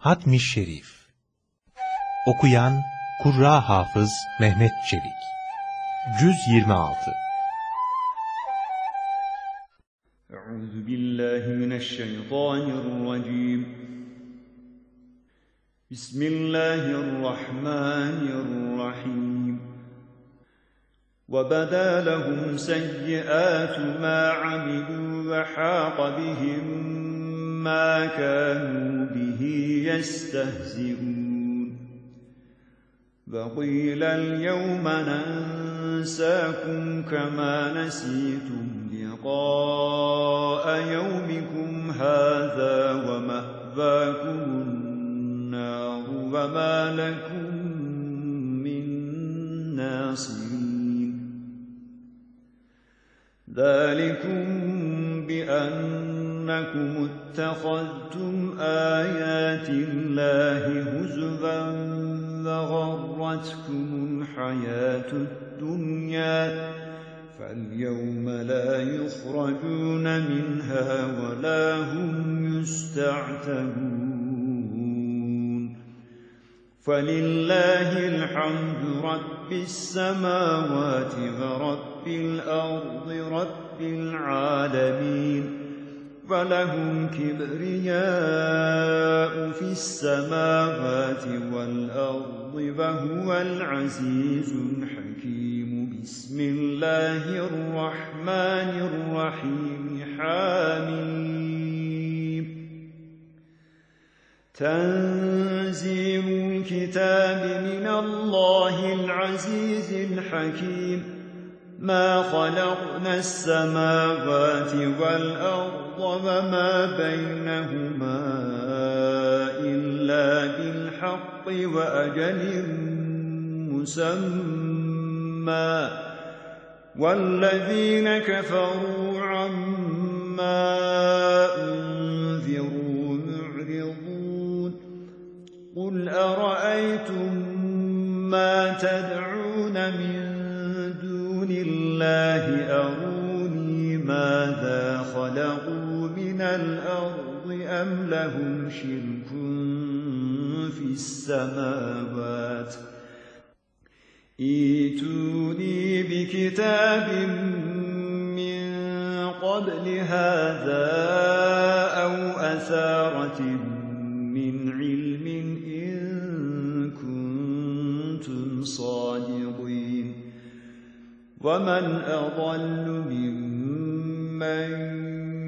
Hatmi Şerif Okuyan Kurra Hafız Mehmet Çelik Cüz 26 Euzu billahi mineşşeytanirracim Bismillahirrahmanirrahim وَبَدَا لَهُمْ سَيِّئَاتُ مَا عَمِلُوا وَحَاقَ بِهِم مَّا كَانُوا بِهِ يَسْتَهْزِئُونَ. وَقِيلَ الْيَوْمَ نَنسَاكُمْ كَمَا نَسِيتُمْ لِقَاءَ يَوْمِكُمْ هَٰذَا وَمَأْوَاكُمُ النَّارُ وَمَا لَكُم مِّن نَّاصِرِينَ. ذَٰلِكُم بِأَنَّكُمُ اتَّخَذْتُمْ آيَاتِ اللَّهِ هُزُوًا وَغَرَّتْكُمُ الْحَيَاةُ الدُّنْيَا فَالْيَوْمَ لَا يُخْرَجُونَ مِنْهَا وَلَا هُمْ يُسْتَعْتَبُونَ فَلِلَّهِ الْحَمْدُ رَبِّ السَّمَاوَاتِ وَرَبِّ الْأَرْضِ رَبِّ الْعَالَمِينَ وَلَهُ الْكِبْرِيَاءُ فِي السَّمَاوَاتِ وَالْأَرْضِ وَهُوَ الْعَزِيزُ الْحَكِيمُ. بِسْمِ اللَّهِ الرَّحْمَٰنِ الرَّحِيمِ. حم تَنزِيلُ الْكِتَابِ مِنَ اللَّهِ الْعَزِيزِ الْحَكِيمِ. مَا خَلَقْنَا السَّمَاوَاتِ وَالْأَرْضَ وَمَا بَيْنَهُمَا إِلَّا بِالْحَقِّ وَأَجَلٍ مُّسَمًّى ۚ. وَالَّذِينَ كَفَرُوا عَمَّا أُنذِرُوا مُعْرِضُونَ. قُلْ أَرَأَيْتُم مَّا تَدْعُونَ مِن دُونِ اللَّهِ؟ أَرُونِي مَاذَا خَلَقُوا؟ مِنَ الْأَرْضِ أَمْ لَهُمْ شِرْكٌ فِي السَّمَاوَاتِ؟ ائْتُونِي بِكِتَابٍ مِّن قَبْلِ هَٰذَا أَوْ أَثَارَةٍ مِّنْ عِلْمٍ إِن كُنتُمْ صَادِقِينَ. وَمَنْ أَضَلُّ مِمَّن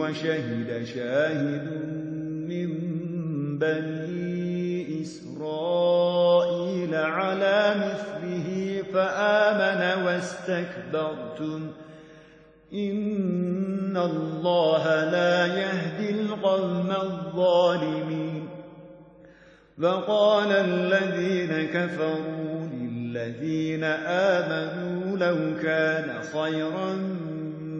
وَشَهِدَ شَاهِدٌ مِّن بَنِي إِسْرَائِيلَ عَلَىٰ مِثْلِهِ فآمن واستكبرتم. إن الله لا يهدي القوم الظالمين. وقال الذين كفروا للذين آمنوا لو كان خيرا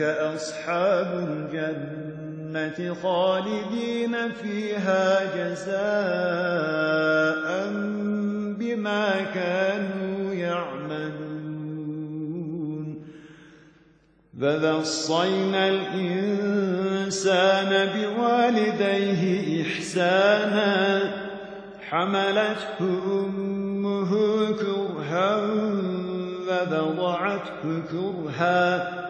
أصحاب الجنة خالدين فيها جزاء بما كانوا يعملون. فبصينا الإنسان بوالديه إحسانا حملته أمه كرها فبضعته كرها.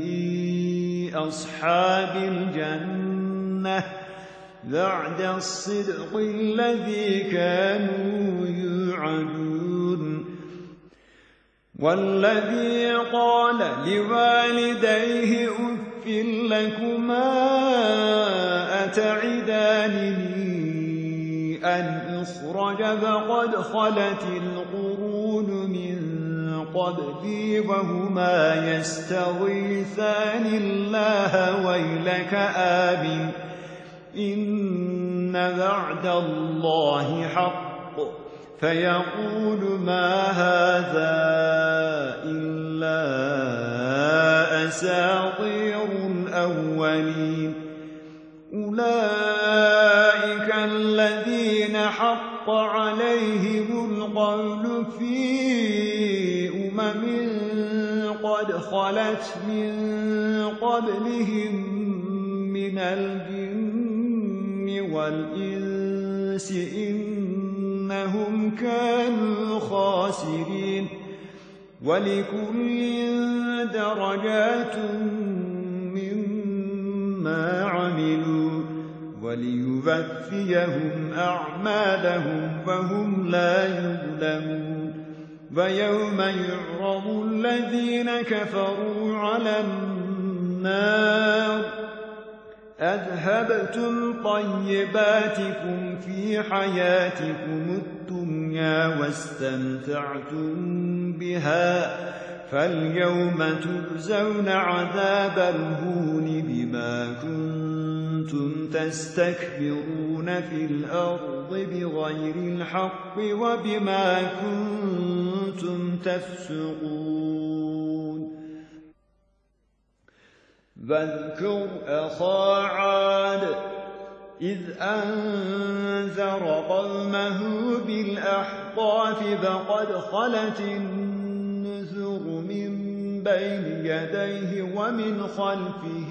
أصحاب الجنة بعد الصدق الذي كانوا يوعدون. والذي قال لوالديه أف لكما أتعدانني أن أخرج فقد خلت القرون قبلي وهما يستغيثان الله ويلك آمن. إن بعد الله حق. فيقول ما هذا إلا أساطير الأولين. أولئك الذين حق عليهم القول في خلت من قبلهم من الجن والإنس إنهم كانوا خاسرين ولكل درجات مما عملوا وليوفيهم أعمالهم فهم لا يظلمون ويوم يعرض الذين كفروا على النار. أذهبتم طيباتكم في حياتكم الدنيا واستمتعتم بها فاليوم تجزون عذاب الهون بما كنتم تستكبرون في الأرض بغير الحق وبما كنتم تفسقون. واذكر أخا عاد إذ أنذر قومه بالأحقاف فقد خلت النذر من بين يديه ومن خلفه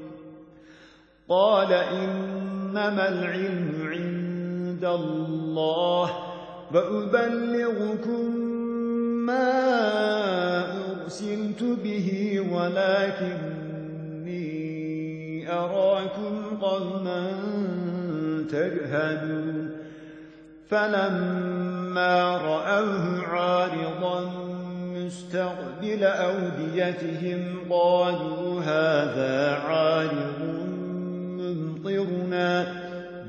قال إنما العلم عند الله وأبلغكم ما أرسلت به ولكني أراكم قوما تجهلون. فلما رأوه عارضا مستقبل أوديتهم قالوا هذا عارض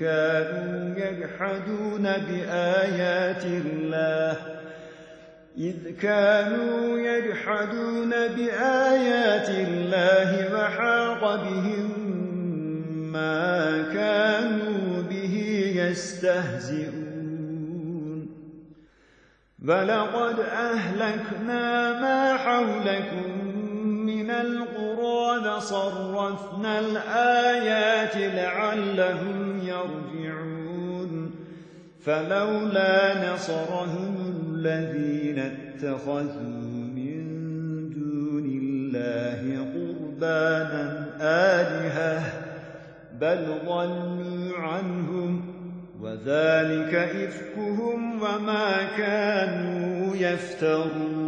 كانوا يجحدون بآيات الله. إذ كانوا يجحدون بآيات الله وحاق بهم ما كانوا به يستهزئون. ولقد أهلكنا ما حولكم من القرى صرفنا الآيات لعلهم يرجعون. فلولا نصرهم الذين اتخذوا من دون الله قربانا آلهة بل ضلوا عنهم. وذلك إفكهم وما كانوا يفترون.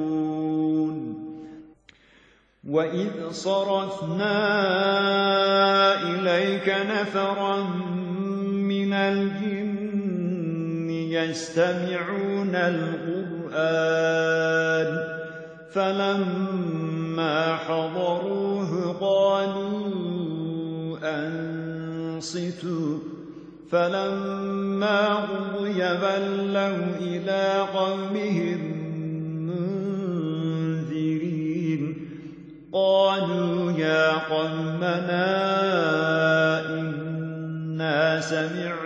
وإذ صرفنا إليك نفرا الجن يستمعون القرآن فلما حضروه قالوا أنصتوا فلما قضي ولوا إلى قومهم قالوا يا قومنا إنا سمعنا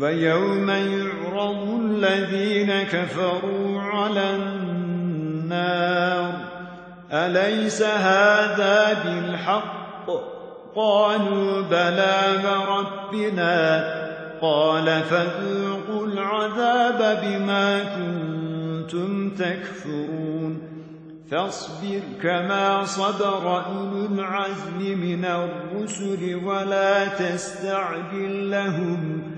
ويوم يعرض الذين كفروا على النار. أليس هذا بالحق؟ قالوا بلى وربنا. قال فذوقوا العذاب بما كنتم تكفرون. فاصبر كما صبر أولو العزم من الرسل ولا تستعجل لهم.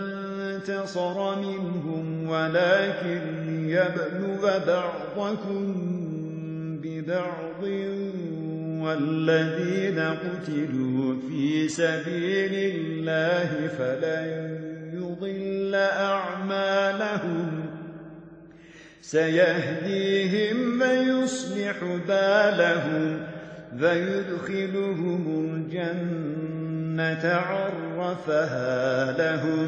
انتصر منهم ولكن يبلغ بعضكم ببعض. والذين قتلوا في سبيل الله فلن يضل أعمالهم. سيهديهم ويصلح بالهم فيدخلهم الجنة عرفها لهم.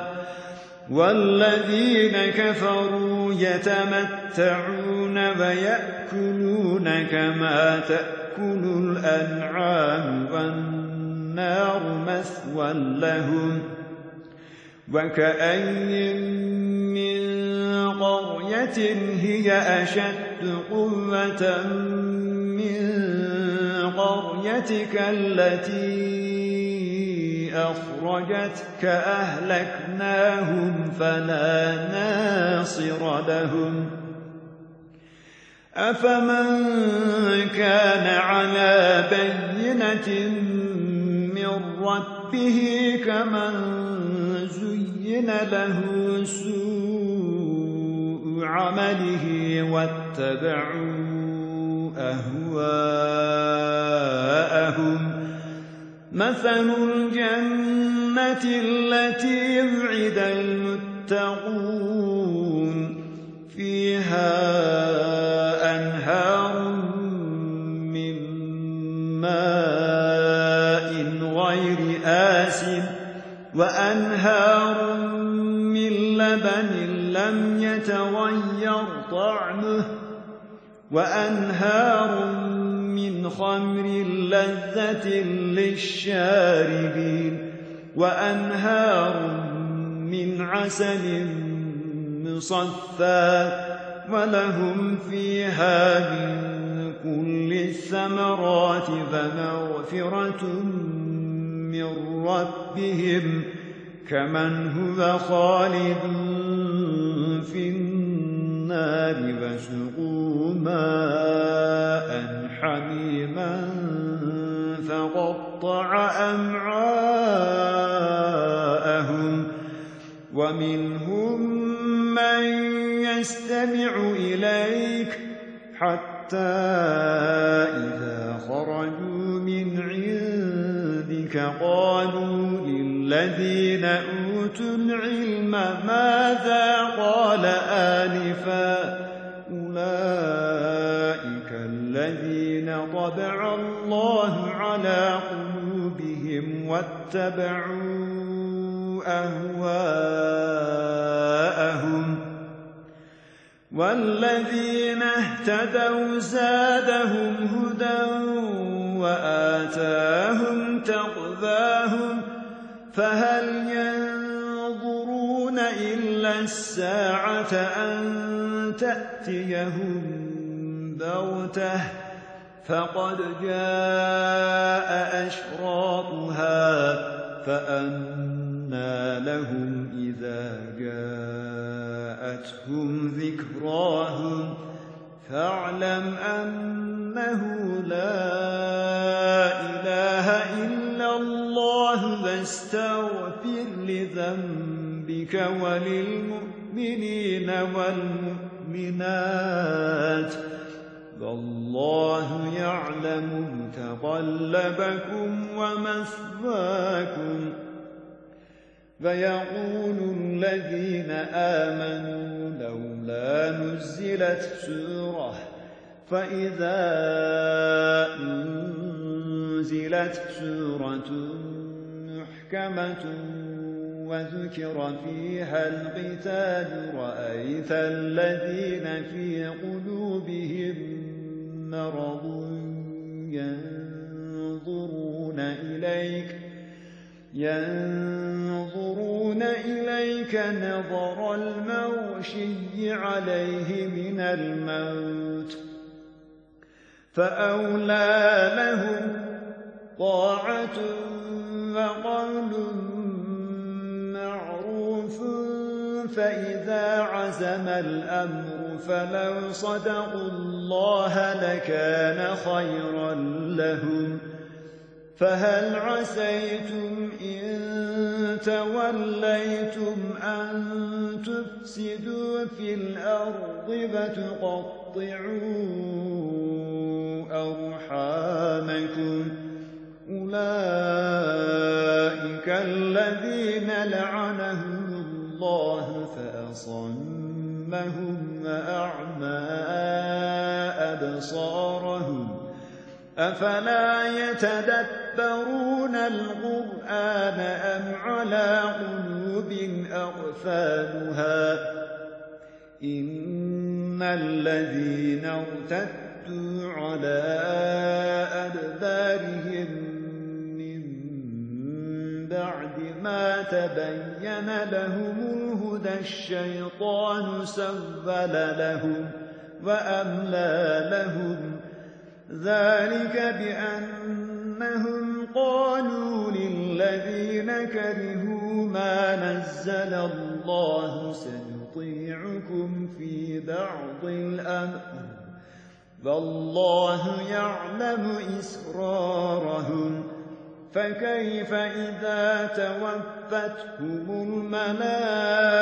والذين كفروا يتمتعون ويأكلون كما تأكل الأنعام والنار مثوى لهم وكأي من قرية هي أشد قوة من قريتك التي أخرجتك أهلكناهم فلا ناصر لهم. أفمن كان على بينة من ربه كمن زين له سوء عمله واتبعوا أهواءهم. مثل الجنة التي يبعد المتقون فيها أنهار من ماء غير آس وأنهار من لبن لم يتغير طعمه وأنهار من خمر لذة للشاربين وأنهار من عسل مصفى ولهم فيها من كل الثمرات فمغفرة من ربهم كمن هو خالد في النار فسقوا ماء حميما فقطع أمعاءهم ومنهم من يستمع إليك حتى إذا خرجوا من عندك قالوا للذين أوتوا العلم ماذا قال آنفا أولئك طبع الله على قلوبهم واتبعوا أهواءهم والذين اهتدوا زادهم هدى وآتاهم تقذاهم فهل ينظرون إلا الساعة أن تأتيهم بغتة فقد جاء أشراطها فأنى لهم إذا جاءتهم ذكراهم فاعلم أنه لا إله إلا الله واستغفر لذنبك وللمؤمنين والمؤمنات والله يعلم متقلبكم ومثواكم. فيقول الذين آمنوا لولا نزلت سورة فإذا أنزلت سورة محكمة وذكر فيها القتال رأيت الذين في قلوبهم مرض ينظرون إليك ينظرون إليك نظر المغشي عليه من الموت فأولى لهم طاعة وقول معروف فإذا عزم الأمر فلو صدقوا الله لكان خيرا لهم. فهل عسيتم إن توليتم أن تفسدوا في الأرض فتقطعوا أرحامكم؟ أولئك الذين لعنهم الله فأصمهم وأعمى أبصارهم أفلا يتدبرون القرآن أم على قلوب أغفالها إن الذين ارتدوا على أدبارهم من بعد ما تبين لهم الهدى الشيطان سول لهم وأملى لهم ذلك بأنهم قالوا للذين كرهوا ما نزل الله سنطيعكم في بعض الأمر فالله يعلم إسرارهم فكيف إذا توفتهم الملائكة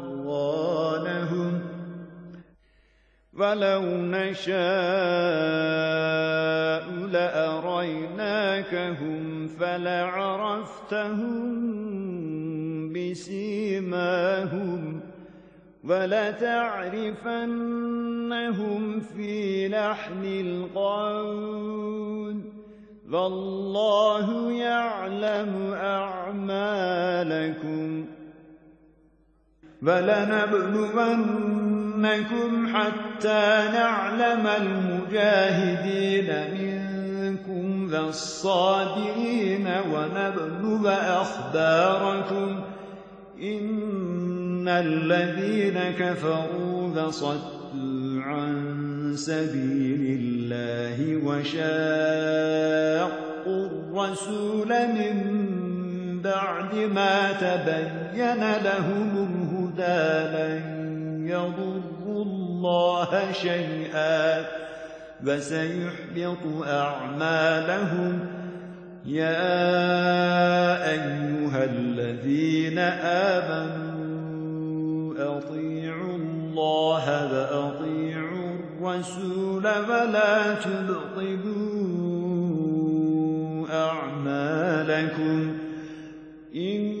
أضوانهم ولو نشاء لأريناكهم فلعرفتهم بسيماهم ولتعرفنهم في لحن القول فالله يعلم أعمالكم فلنبلونكم حتى نعلم المجاهدين منكم والصابرين ونبلو أخباركم. إن الذين كفروا فصدوا عن سبيل الله وشاقوا الرسول من بعد ما تبين لهم الهدى لن يضروا الله شيئا فسيحبط أعمالهم يا أيها الذين آمنوا أطيعوا الله وأطيعوا الرسول ولا تبطلوا أعمالكم إن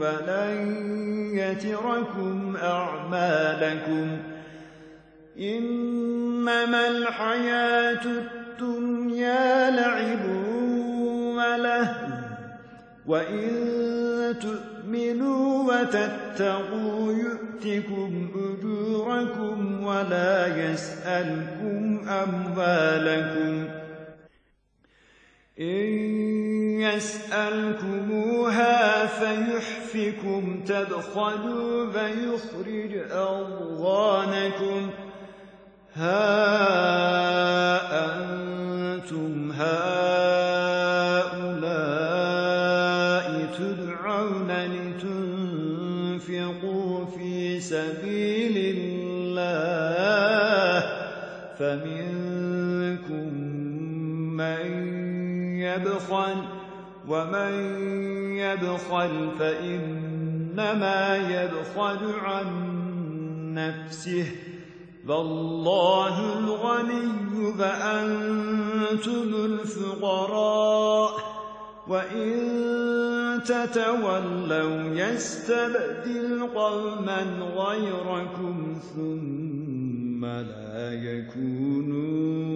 ولن يتركم أعمالكم إنما الحياة الدنيا لعب وله وإن تؤمنوا وتتقوا يؤتكم أجوركم ولا يسألكم أموالكم إن يسألكموها فيحفكم تبخلوا فيخرج أضغانكم. ها أنتم هؤلاء تدعون لتنفقوا في سبيل الله؟ فمنكم يبخل ومن يبخل فإنما يبخل عن نفسه. فالله الغني فأنتم الفقراء وإن تتولوا يستبدل قوما غيركم ثم لا يكونوا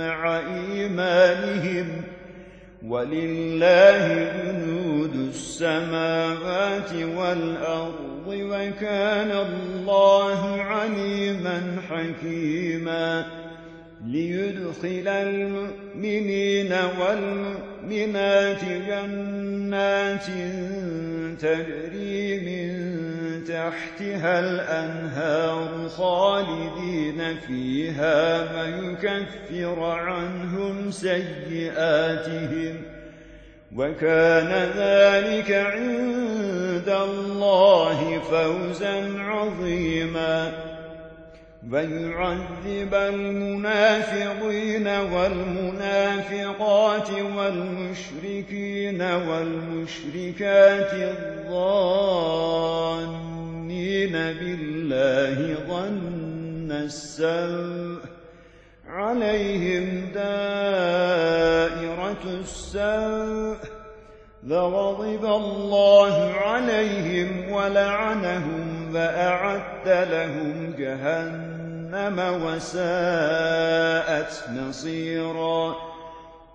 مع إيمانهم ولله جنود السماوات والأرض وكان الله عليما حكيما ليدخل المؤمنين والمؤمنات جنات تجري من تحتها الأنهار خالدين فيها ويكفر عنهم سيئاتهم وكان ذلك عند الله فوزا عظيما ويعذب المنافقين والمنافقات والمشركين والمشركات الظانين بالله ظن السوء عليهم دائرة السوء فغضب الله عليهم ولعنهم وأعد لهم جهنم وساءت مصيرا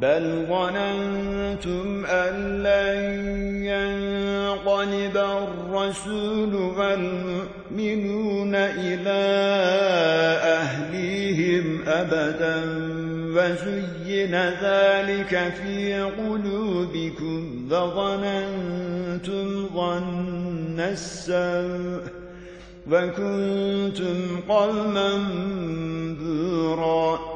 بل ظننتم أن لن ينقلب الرسول والمؤمنون إلى أهليهم أبدا وزين ذلك في قلوبكم وظننتم ظن السوء وكنتم قوما بورا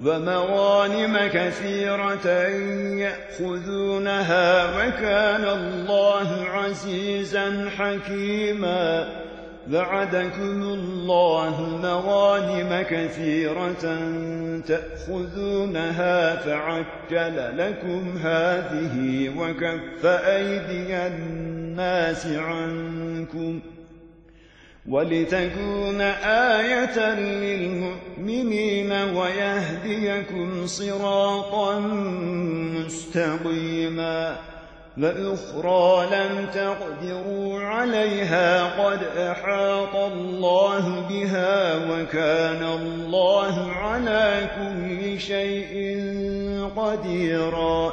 ومغانم كثيرة يأخذونها وكان الله عزيزا حكيما. بعدكم الله مغانم كثيرة تأخذونها فعجل لكم هذه وكف أيدي الناس عنكم. ولتكون آية للمؤمنين ويهديكم صراطا مستقيما لأخرى لم تقدروا عليها قد أحاط الله بها وكان الله على كل شيء قديراً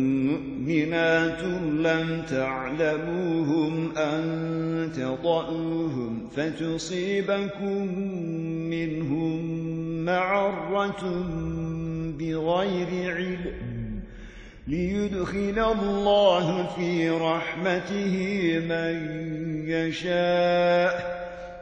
مؤمنات لم تعلموهم أن تطئوهم فتصيبكم منهم معرة بغير علم ليدخل الله في رحمته من يشاء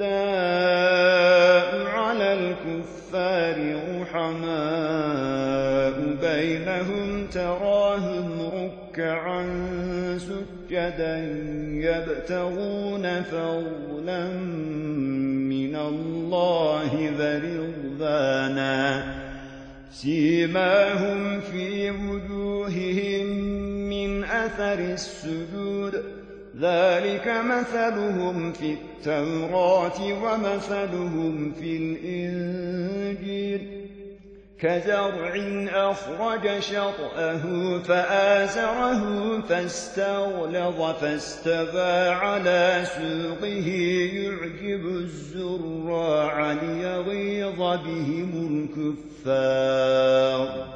أشداء على الكفار رحماء بينهم تراهم ركعا سجدا يبتغون فضلا من الله ورضوانا سيماهم في وجوههم من أثر السجود. ذلك مثلهم في التوراة ومثلهم في الإنجيل. كزرع أخرج شطأه فآزره فاستغلظ فاستبى على سوقه يعجب الزراع ليغيظ بهم الكفار.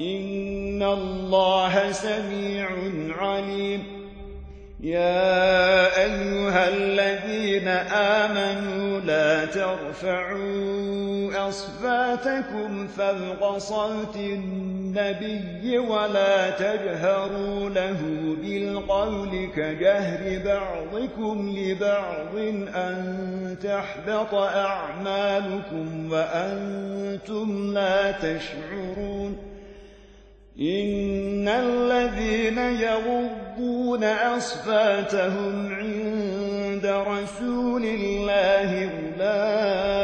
إن الله سميع عليم. يا أيها الذين آمنوا لا ترفعوا أصفاتكم فوق صوت النبي ولا تجهروا له بالقول كجهر بعضكم لبعض أن تحبط أعمالكم وأنتم لا تشعرون إن الذين يغضون أصفاتهم عند رسول الله أولئك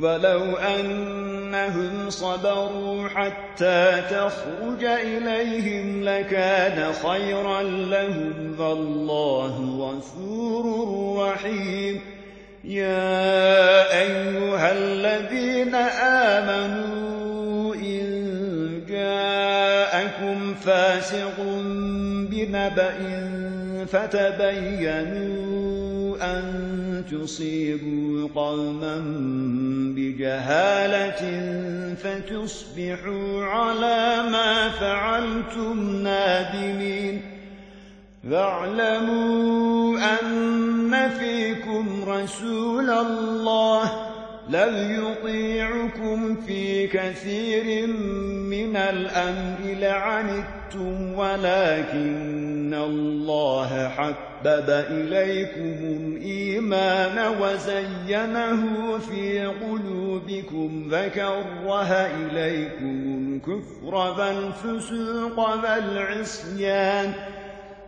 ولو أنهم صبروا حتى تخرج إليهم لكان خيرا لهم. والله غفور رحيم. يا أيها الذين آمنوا إن جاءكم فاسق بنبأ فتبينوا أن تصيبوا قوما بجهالة فتصبحوا على ما فعلتم نادمين. فاعلموا أن فيكم رسول الله لو يطيعكم في كثير من الأمر لعنتم ولكن الله حبب إليكم الإيمان وزينه في قلوبكم وكره إليكم الكفر والفسوق والعصيان.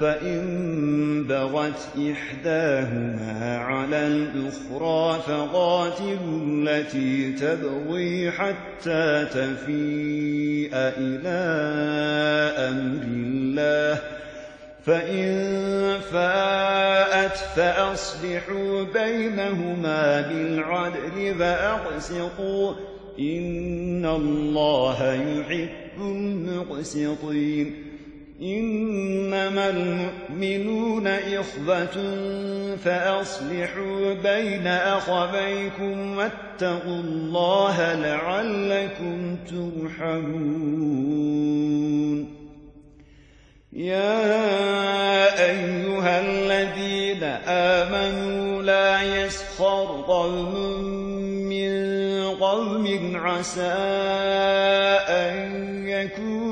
فإن بغت إحداهما على الأخرى فقاتلوا التي تبغي حتى تفيء إلى أمر الله فإن فاءت فأصلحوا بينهما بالعدل فأقسطوا إن الله يحب المقسطين إنما المؤمنون إخوة فأصلحوا بين أخويكم واتقوا الله لعلكم ترحمون. يا أيها الذين آمنوا لا يسخر قوم من قوم عسى أن يكونوا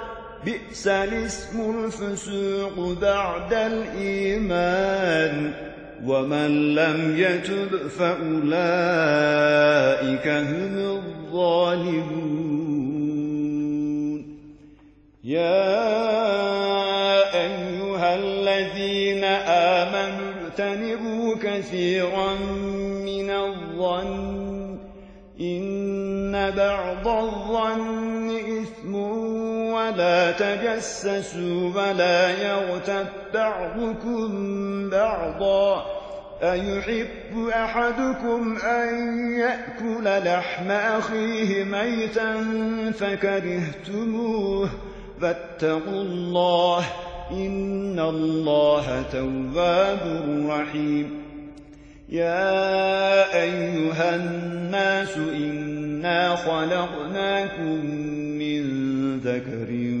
بئس الاسم الفسوق بعد الإيمان ومن لم يتب فأولئك هم الظالمون. يا تجسسوا ولا يغتب بعضكم بعضا أيحب أحدكم أن يأكل لحم أخيه ميتا فكرهتموه فاتقوا الله إن الله تواب رحيم يا أيها الناس إنا خلقناكم من ذكر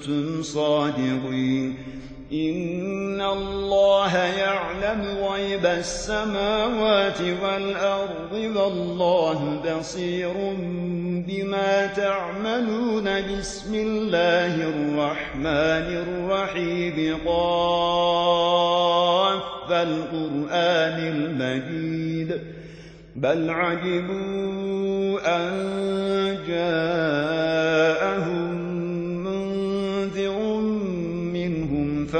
كنتم صادقين. إن الله يعلم غيب السماوات والأرض والله بصير بما تعملون. بسم الله الرحمن الرحيم. قاف فالقرآن المجيد. بل عجبوا أن جاءهم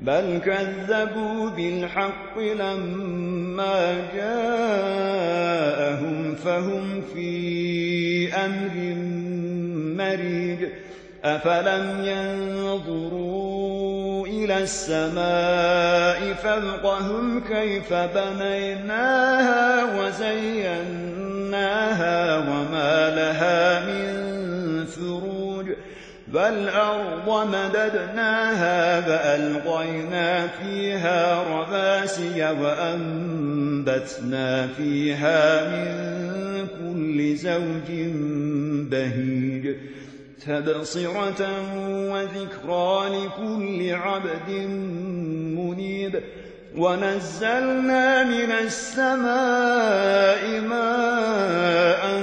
بل كذبوا بالحق لما جاءهم فهم في أمر مريج أفلم ينظروا إلى السماء فوقهم كيف بنيناها وزيناها وما لها من والأرض مددناها فألقينا فيها رواسي وأنبتنا فيها من كل زوج بهيج تبصرة وذكرى لكل عبد منيب ونزلنا من السماء ماء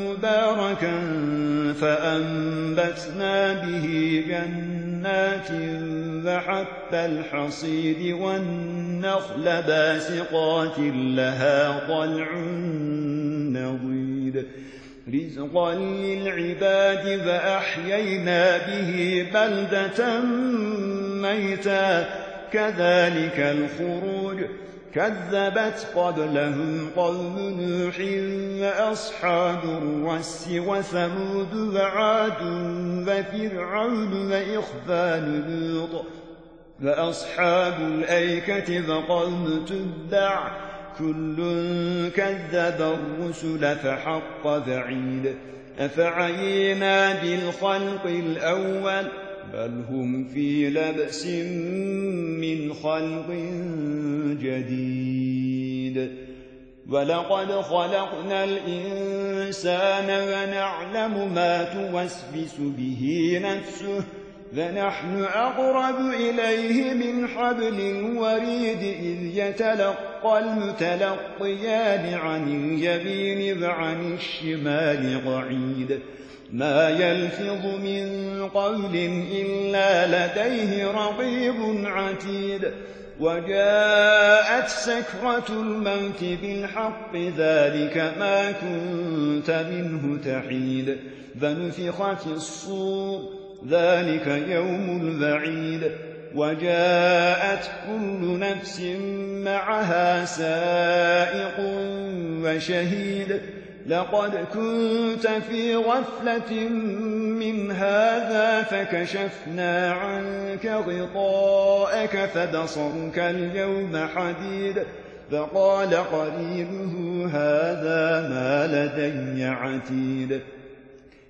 مباركا فأنبتنا به جنات فحب الحصيد والنخل باسقات لها طلع نضيد. رزقا للعباد فأحيينا به بلدة ميتا. كذلك الخروج كذبت قبلهم قوم نوح وأصحاب الرس وثمود وعاد وفرعون وإخفان لوط وأصحاب الأيكة فقوم تبع كل كذب الرسل فحق بعيد أفعينا بالخلق الأول بل هم في لبس من خلق جديد. ولقد خلقنا الإنسان ونعلم ما توسوس به نفسه فنحن أقرب إليه من حبل الوريد إذ يتلقى المتلقيان عن اليمين وعن الشمال قعيد ما يلفظ من قول إلا لديه رقيب عتيد. وجاءت سكرة الموت بالحق ذلك ما كنت منه تحيد. فنفخ في الصور ذلك يوم البعيد. وجاءت كل نفس معها سائق وشهيد. لقد كنت في غفلة من هذا فكشفنا عنك غطاءك فبصرك اليوم حديد. فقال قريبه هذا ما لدي عتيد.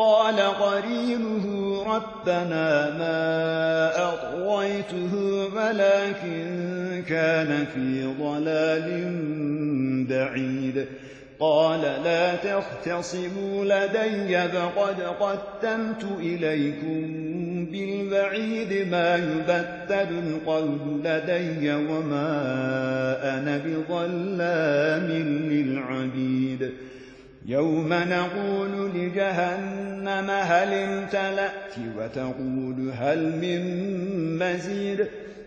قال قرينه ربنا ما أطويته ولكن كان في ضلال بعيد. قال لا تختصموا لدي فقد قدمت إليكم بالبعيد ما يبتل القول لدي وما أنا بظلام للعبيد. يوم نقول لجهنم هل امتلأت وتقول هل من مزيد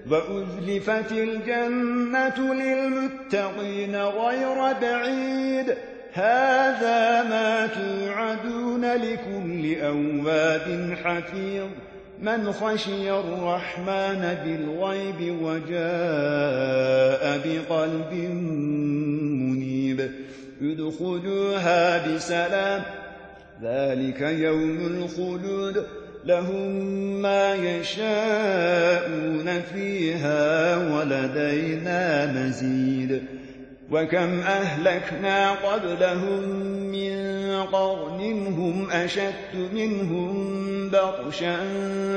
وأزلفت الجنة للمتقين غير بعيد. هذا ما توعدون لكل أواب حفيظ. من خشي الرحمن بالغيب وجاء بقلب ادخلوها بسلام. ذلك يوم الخلود. لهم ما يشاءون فيها ولدينا مزيد. وكم أهلكنا قبلهم من قرن هم أشد منهم بطشا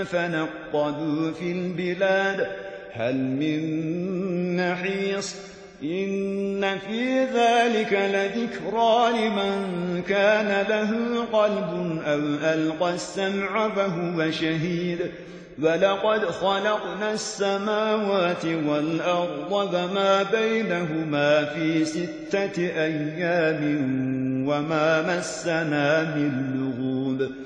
فنقضوا في البلاد. هل من نحيص إن في ذلك لذكرى لمن كان له قلب أو ألقى السمع فهو شهيد ولقد خلقنا السماوات والأرض وما بينهما في ستة أيام وما مسنا من لغوب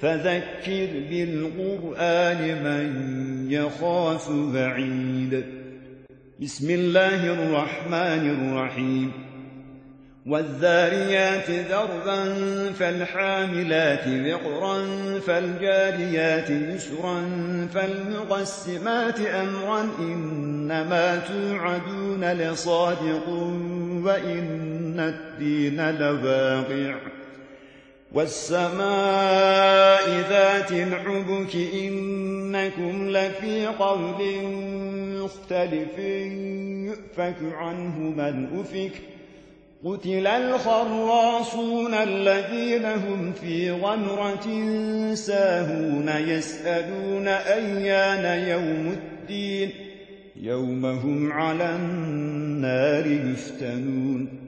فذكر بالقرآن من يخاف بعيد. بسم الله الرحمن الرحيم. والذاريات ذربا فالحاملات وقرا فالجاريات يسرا فالمقسمات أمرا إنما توعدون لصادق وإن الدين لواقع. والسماء ذات الحبك إنكم لفي قول مختلف يؤفك عنه من أفك. قتل الخراصون الذين هم في غمرة ساهون يسألون أيان يوم الدين. يوم هم على النار يفتنون.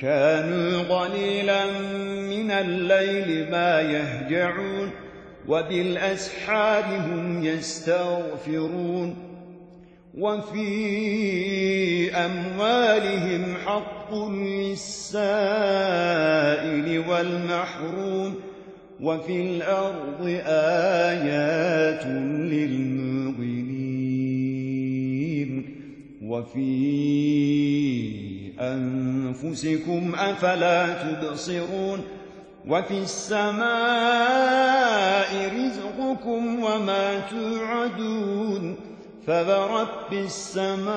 كانوا قليلا من الليل ما يهجعون وبالأسحار هم يستغفرون. وفي أموالهم حق للسائل والمحروم وفي الأرض آيات للموقنين وفي أنفسكم أفلا تبصرون وفي السماء رزقكم وما توعدون فبرب السماء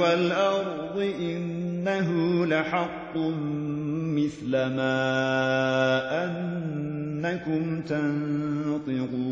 والأرض إنه لحق مثل ما أنكم تنطقون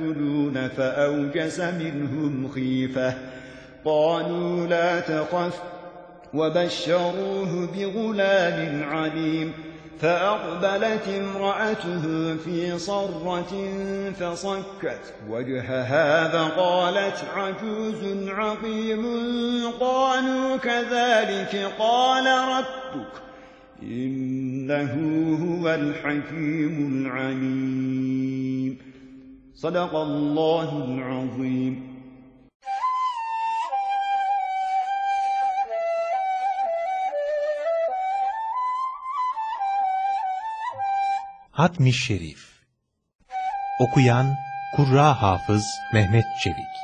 تأكلون فأوجس منهم خيفة. قالوا لا تخف وبشروه بغلام عليم. فأقبلت امرأته في صرة فصكت وجهها فقالت عجوز عقيم. قالوا كذلك قال ربك إنه هو الحكيم العليم. Sadakallahu'l azim. Hatmi Şerif Okuyan Kurra Hafız Mehmet Çelik